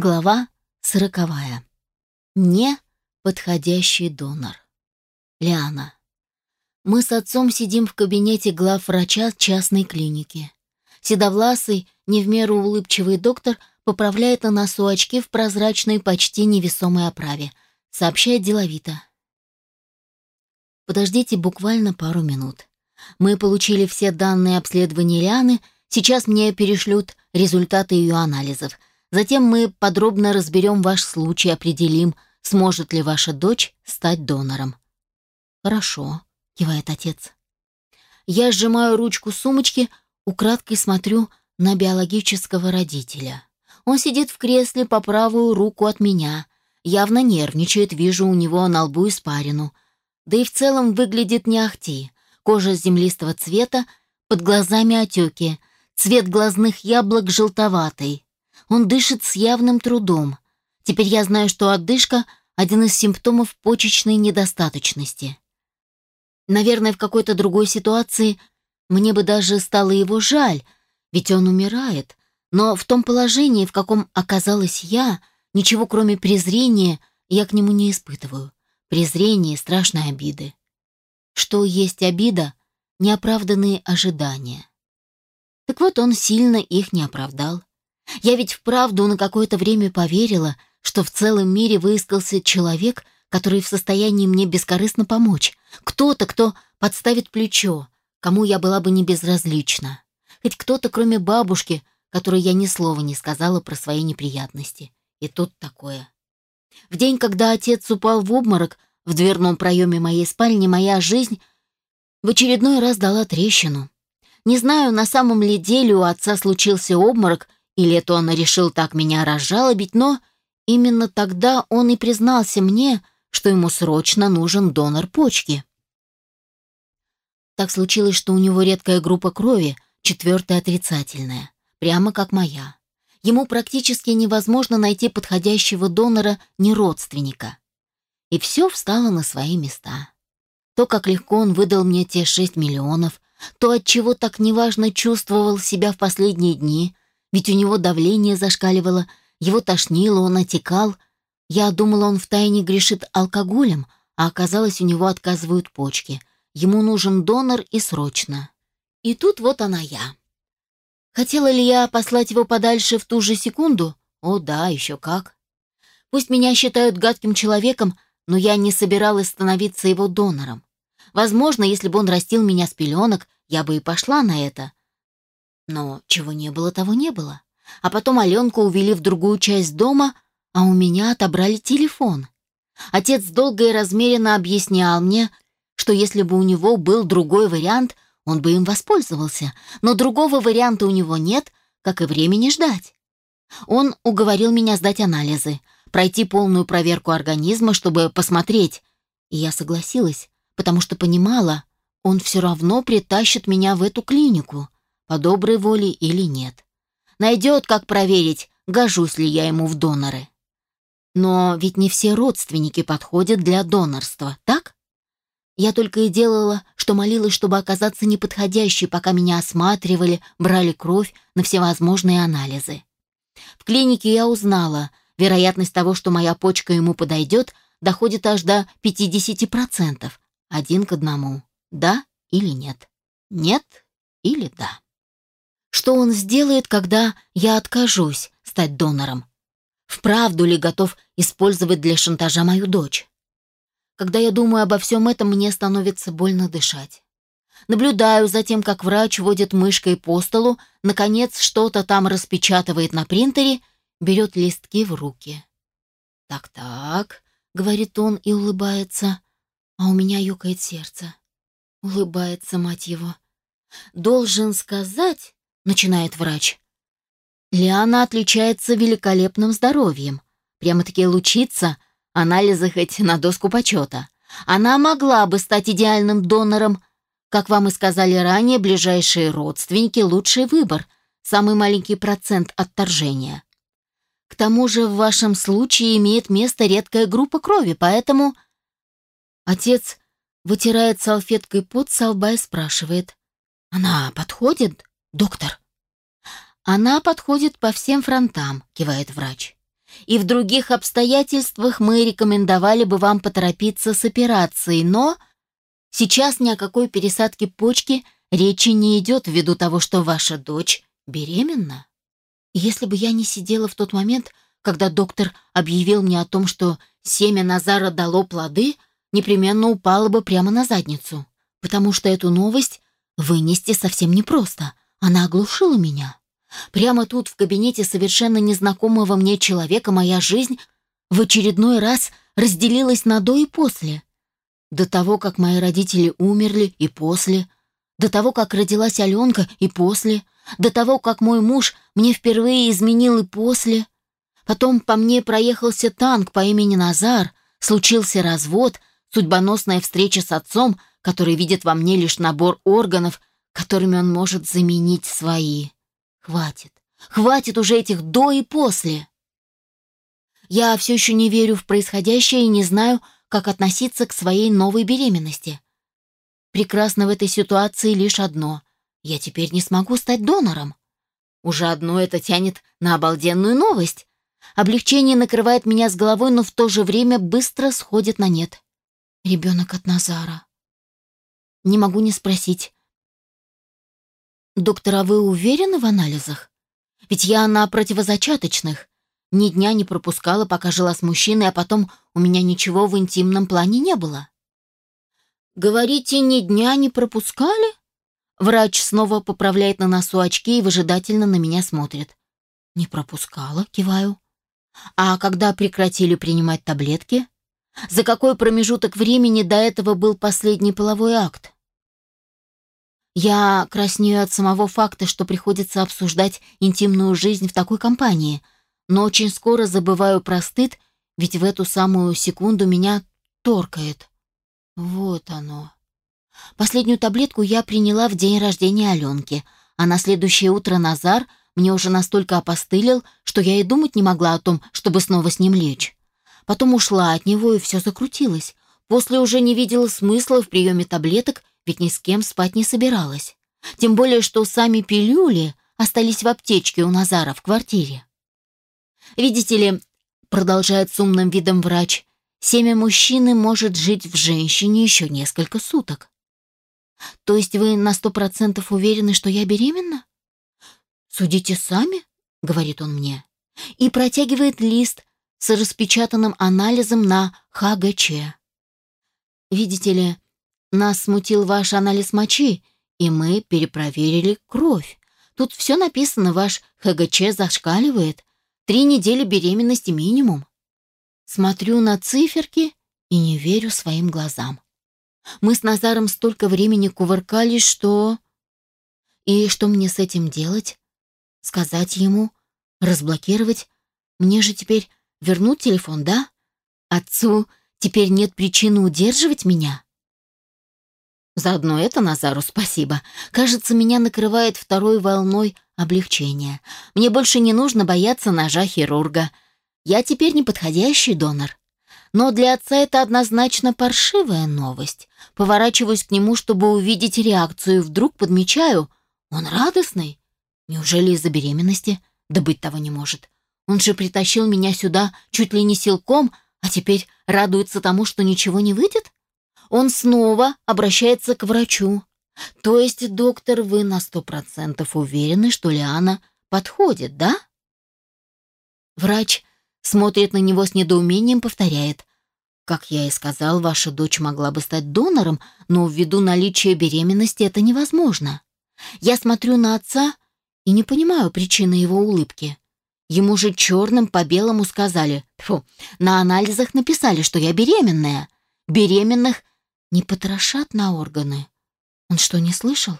Глава сороковая. Не подходящий донор. Лиана. Мы с отцом сидим в кабинете главврача частной клиники. Седовласый, не в меру улыбчивый доктор поправляет на носу очки в прозрачной, почти невесомой оправе. Сообщает деловито. Подождите буквально пару минут. Мы получили все данные обследования Лианы, сейчас мне перешлют результаты ее анализов – Затем мы подробно разберем ваш случай, определим, сможет ли ваша дочь стать донором. Хорошо, кивает отец. Я сжимаю ручку сумочки, украдкой смотрю на биологического родителя. Он сидит в кресле по правую руку от меня, явно нервничает, вижу у него на лбу испарину. Да и в целом выглядит не ахти. Кожа землистого цвета, под глазами отеки, цвет глазных яблок желтоватый. Он дышит с явным трудом. Теперь я знаю, что отдышка – один из симптомов почечной недостаточности. Наверное, в какой-то другой ситуации мне бы даже стало его жаль, ведь он умирает. Но в том положении, в каком оказалась я, ничего кроме презрения я к нему не испытываю. Презрение и страшной обиды. Что есть обида? Неоправданные ожидания. Так вот, он сильно их не оправдал. Я ведь вправду на какое-то время поверила, что в целом мире выискался человек, который в состоянии мне бескорыстно помочь. Кто-то, кто подставит плечо, кому я была бы не безразлична. Хоть кто-то, кроме бабушки, которой я ни слова не сказала про свои неприятности. И тут такое. В день, когда отец упал в обморок в дверном проеме моей спальни, моя жизнь в очередной раз дала трещину. Не знаю, на самом ли деле у отца случился обморок, или это он решил так меня разжалобить, но именно тогда он и признался мне, что ему срочно нужен донор почки. Так случилось, что у него редкая группа крови, четвертая отрицательная, прямо как моя. Ему практически невозможно найти подходящего донора, не родственника. И все встало на свои места. То, как легко он выдал мне те шесть миллионов, то, от чего так неважно чувствовал себя в последние дни, ведь у него давление зашкаливало, его тошнило, он отекал. Я думала, он втайне грешит алкоголем, а оказалось, у него отказывают почки. Ему нужен донор и срочно. И тут вот она я. Хотела ли я послать его подальше в ту же секунду? О да, еще как. Пусть меня считают гадким человеком, но я не собиралась становиться его донором. Возможно, если бы он растил меня с пеленок, я бы и пошла на это. Но чего не было, того не было. А потом Аленку увели в другую часть дома, а у меня отобрали телефон. Отец долго и размеренно объяснял мне, что если бы у него был другой вариант, он бы им воспользовался, но другого варианта у него нет, как и времени ждать. Он уговорил меня сдать анализы, пройти полную проверку организма, чтобы посмотреть, и я согласилась, потому что понимала, он все равно притащит меня в эту клинику по доброй воле или нет. Найдет, как проверить, гожусь ли я ему в доноры. Но ведь не все родственники подходят для донорства, так? Я только и делала, что молилась, чтобы оказаться неподходящей, пока меня осматривали, брали кровь на всевозможные анализы. В клинике я узнала, вероятность того, что моя почка ему подойдет, доходит аж до 50%. Один к одному. Да или нет? Нет или да? Что он сделает, когда я откажусь стать донором? Вправду ли готов использовать для шантажа мою дочь? Когда я думаю обо всем этом, мне становится больно дышать. Наблюдаю за тем, как врач водит мышкой по столу, наконец что-то там распечатывает на принтере, берет листки в руки. «Так-так», — говорит он и улыбается, а у меня ёкает сердце. Улыбается, мать его. «Должен сказать, начинает врач. Лиана отличается великолепным здоровьем. Прямо-таки лучится, анализы хоть на доску почета. Она могла бы стать идеальным донором. Как вам и сказали ранее, ближайшие родственники – лучший выбор, самый маленький процент отторжения. К тому же в вашем случае имеет место редкая группа крови, поэтому... Отец вытирает салфеткой пот со и спрашивает. «Она подходит?» «Доктор». «Она подходит по всем фронтам», — кивает врач. и в других обстоятельствах мы рекомендовали бы вам поторопиться с операцией, но сейчас ни о какой пересадке почки речи не идет ввиду того, что ваша дочь беременна. Если бы я не сидела в тот момент, когда доктор объявил мне о том, что семя Назара дало плоды, непременно упала бы прямо на задницу, потому что эту новость вынести совсем непросто. Она оглушила меня. Прямо тут, в кабинете совершенно незнакомого мне человека, моя жизнь в очередной раз разделилась на до и после. До того, как мои родители умерли, и после. До того, как родилась Аленка, и после. До того, как мой муж мне впервые изменил, и после. Потом по мне проехался танк по имени Назар, случился развод, судьбоносная встреча с отцом, который видит во мне лишь набор органов, которыми он может заменить свои. Хватит. Хватит уже этих до и после. Я все еще не верю в происходящее и не знаю, как относиться к своей новой беременности. Прекрасно в этой ситуации лишь одно. Я теперь не смогу стать донором. Уже одно это тянет на обалденную новость. Облегчение накрывает меня с головой, но в то же время быстро сходит на нет. Ребенок от Назара. Не могу не спросить, «Доктор, а вы уверены в анализах? Ведь я на противозачаточных. Ни дня не пропускала, пока жила с мужчиной, а потом у меня ничего в интимном плане не было». «Говорите, ни дня не пропускали?» Врач снова поправляет на носу очки и выжидательно на меня смотрит. «Не пропускала», киваю. «А когда прекратили принимать таблетки? За какой промежуток времени до этого был последний половой акт?» Я краснею от самого факта, что приходится обсуждать интимную жизнь в такой компании, но очень скоро забываю про стыд, ведь в эту самую секунду меня торкает. Вот оно. Последнюю таблетку я приняла в день рождения Аленки, а на следующее утро Назар мне уже настолько опостылил, что я и думать не могла о том, чтобы снова с ним лечь. Потом ушла от него, и все закрутилось. После уже не видела смысла в приеме таблеток ведь ни с кем спать не собиралась. Тем более, что сами пилюли остались в аптечке у Назара в квартире. «Видите ли», — продолжает с умным видом врач, «семя мужчины может жить в женщине еще несколько суток». «То есть вы на сто процентов уверены, что я беременна?» «Судите сами», — говорит он мне, и протягивает лист с распечатанным анализом на ХГЧ. «Видите ли, нас смутил ваш анализ мочи, и мы перепроверили кровь. Тут все написано, ваш ХГЧ зашкаливает. Три недели беременности минимум. Смотрю на циферки и не верю своим глазам. Мы с Назаром столько времени кувыркались, что... И что мне с этим делать? Сказать ему? Разблокировать? Мне же теперь вернуть телефон, да? Отцу теперь нет причины удерживать меня? Заодно это Назару спасибо. Кажется, меня накрывает второй волной облегчения. Мне больше не нужно бояться ножа хирурга. Я теперь неподходящий донор. Но для отца это однозначно паршивая новость. Поворачиваюсь к нему, чтобы увидеть реакцию. Вдруг подмечаю, он радостный. Неужели из-за беременности? Да быть того не может. Он же притащил меня сюда чуть ли не силком, а теперь радуется тому, что ничего не выйдет? Он снова обращается к врачу. То есть, доктор, вы на сто процентов уверены, что Лиана подходит, да? Врач смотрит на него с недоумением, повторяет. Как я и сказал, ваша дочь могла бы стать донором, но ввиду наличия беременности это невозможно. Я смотрю на отца и не понимаю причины его улыбки. Ему же черным по белому сказали, фу, на анализах написали, что я беременная. Беременных не потрошат на органы. Он что, не слышал?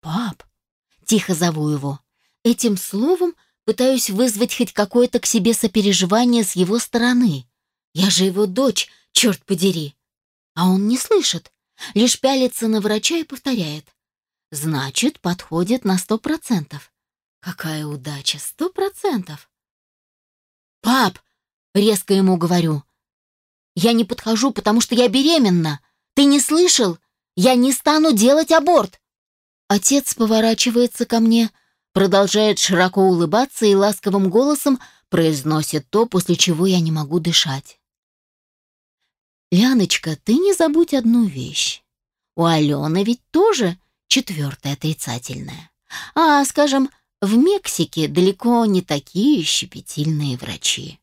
«Пап!» — тихо зову его. Этим словом пытаюсь вызвать хоть какое-то к себе сопереживание с его стороны. Я же его дочь, черт подери. А он не слышит, лишь пялится на врача и повторяет. Значит, подходит на сто процентов. Какая удача, сто процентов. «Пап!» — резко ему говорю. Я не подхожу, потому что я беременна. Ты не слышал? Я не стану делать аборт. Отец поворачивается ко мне, Продолжает широко улыбаться и ласковым голосом произносит то, после чего я не могу дышать. «Ляночка, ты не забудь одну вещь. У Алены ведь тоже четвертое отрицательное. А, скажем, в Мексике далеко не такие щепетильные врачи».